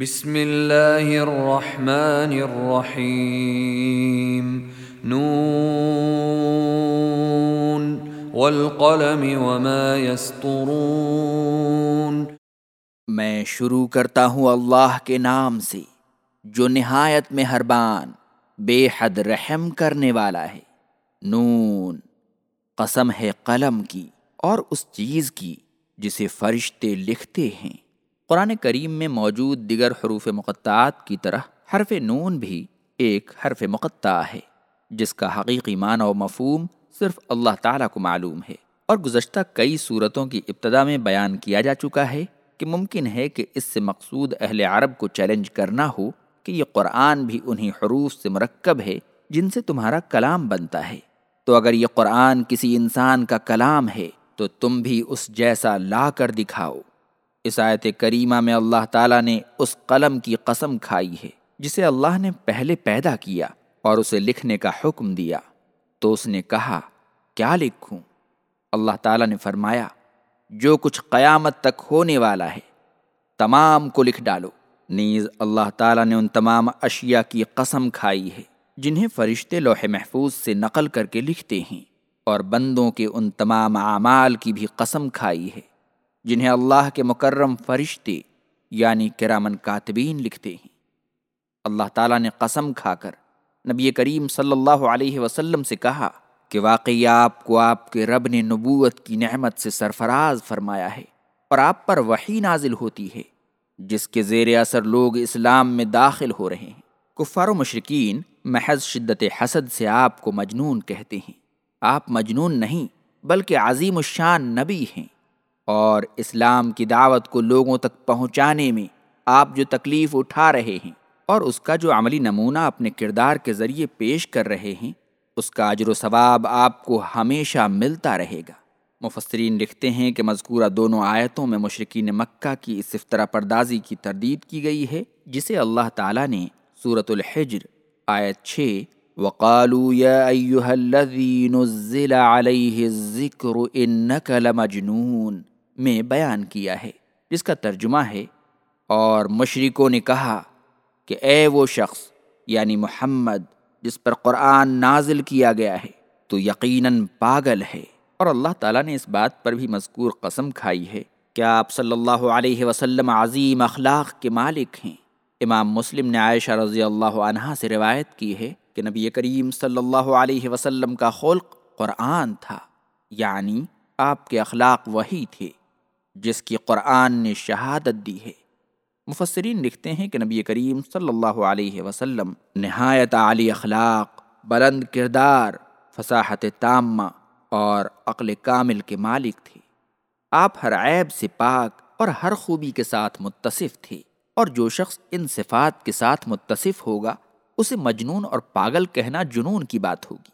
بسم اللہ الرحمن الرحیم۔ نون، والقلم وما يسطرون میں شروع کرتا ہوں اللہ کے نام سے، جو نہایت مہربان، بے حد رحم کرنے والا ہے۔ نون، قسم ہے قلم کی اور اس چیز کی جسے فرشتے لکھتے ہیں۔ قرآن کریم میں موجود دیگر حروف مقطعات کی طرح حرف نون بھی ایک حرف مقطع ہے، جس کا حقیقی معنی و مفہوم صرف اللہ تعالیٰ کو معلوم ہے۔ اور گزشتہ کئی صورتوں کی ابتدا میں بیان کیا جا چکا ہے کہ ممکن ہے کہ اس سے مقصود اہل عرب کو چیلنج کرنا ہو کہ یہ قرآن بھی انہی حروف سے مرکب ہے جن سے تمہارا کلام بنتا ہے۔ تو اگر یہ قرآن کسی انسان کا کلام ہے، تو تم بھی اس جیسا لا کر دکھاؤ۔ اس آیت کریمہ میں اللہ تعالیٰ نے اس قلم کی قسم کھائی ہے، جسے اللہ نے پہلے پیدا کیا اور اسے لکھنے کا حکم دیا۔ تو اس نے کہا، کیا لکھوں؟ اللہ تعالیٰ نے فرمایا، جو کچھ قیامت تک ہونے والا ہے، تمام کو لکھ ڈالو۔ نیز اللہ تعالیٰ نے ان تمام اشیاء کی قسم کھائی ہے، جنہیں فرشتے لوح محفوظ سے نقل کر کے لکھتے ہیں، اور بندوں کے ان تمام اعمال کی بھی قسم کھائی ہے۔ جنہیں اللہ کے مکرم فرشتے یعنی کرامن کاتبین لکھتے ہیں۔ اللہ تعالیٰ نے قسم کھا کر نبی کریم صلی اللہ علیہ وسلم سے کہا کہ واقعی آپ کو آپ کے رب نے نبوت کی نعمت سے سرفراز فرمایا ہے اور آپ پر وہی نازل ہوتی ہے، جس کے زیر اثر لوگ اسلام میں داخل ہو رہے ہیں۔ کفار و مشرقین محض شدت حسد سے آپ کو مجنون کہتے ہیں۔ آپ مجنون نہیں، بلکہ عظیم الشان نبی ہیں۔ اور اسلام کی دعوت کو لوگوں تک پہنچانے میں آپ جو تکلیف اٹھا رہے ہیں اور اس کا جو عملی نمونہ اپنے کردار کے ذریعے پیش کر رہے ہیں، اس کا اجر و ثواب آپ کو ہمیشہ ملتا رہے گا۔ مفسرین لکھتے ہیں کہ مذکورہ دونوں آیتوں میں مشرقین مکہ کی اس افطرا پردازی کی تردید کی گئی ہے، جسے اللہ تعالیٰ نے صورت الحجر آیت چھ وقالوا يا أيها الذي نزل عليه الذكر إنك لمجنون۔ میں بیان کیا ہے، جس کا ترجمہ ہے، اور مشرکوں نے کہا کہ اے وہ شخص یعنی محمد، جس پر قرآن نازل کیا گیا ہے، تو یقیناً پاگل ہے۔ اور اللہ تعالیٰ نے اس بات پر بھی مذکور قسم کھائی ہے کہ آپ صلی اللہ علیہ وسلم عظیم اخلاق کے مالک ہیں۔ امام مسلم نے عائشہ رضی اللہ عنہ سے روایت کی ہے کہ نبی کریم صلی اللہ علیہ وسلم کا خلق قرآن تھا یعنی آپ کے اخلاق وہی تھے۔ جس کی قرآن نے شہادت دی ہے۔ مفسرین لکھتے ہیں کہ نبی کریم صلی اللہ علیہ وسلم نہایت عالی اخلاق، بلند کردار، فصاحت تامہ اور عقل کامل کے مالک تھے۔ آپ ہر عیب سے پاک اور ہر خوبی کے ساتھ متصف تھے اور جو شخص ان صفات کے ساتھ متصف ہوگا، اسے مجنون اور پاگل کہنا جنون کی بات ہوگی۔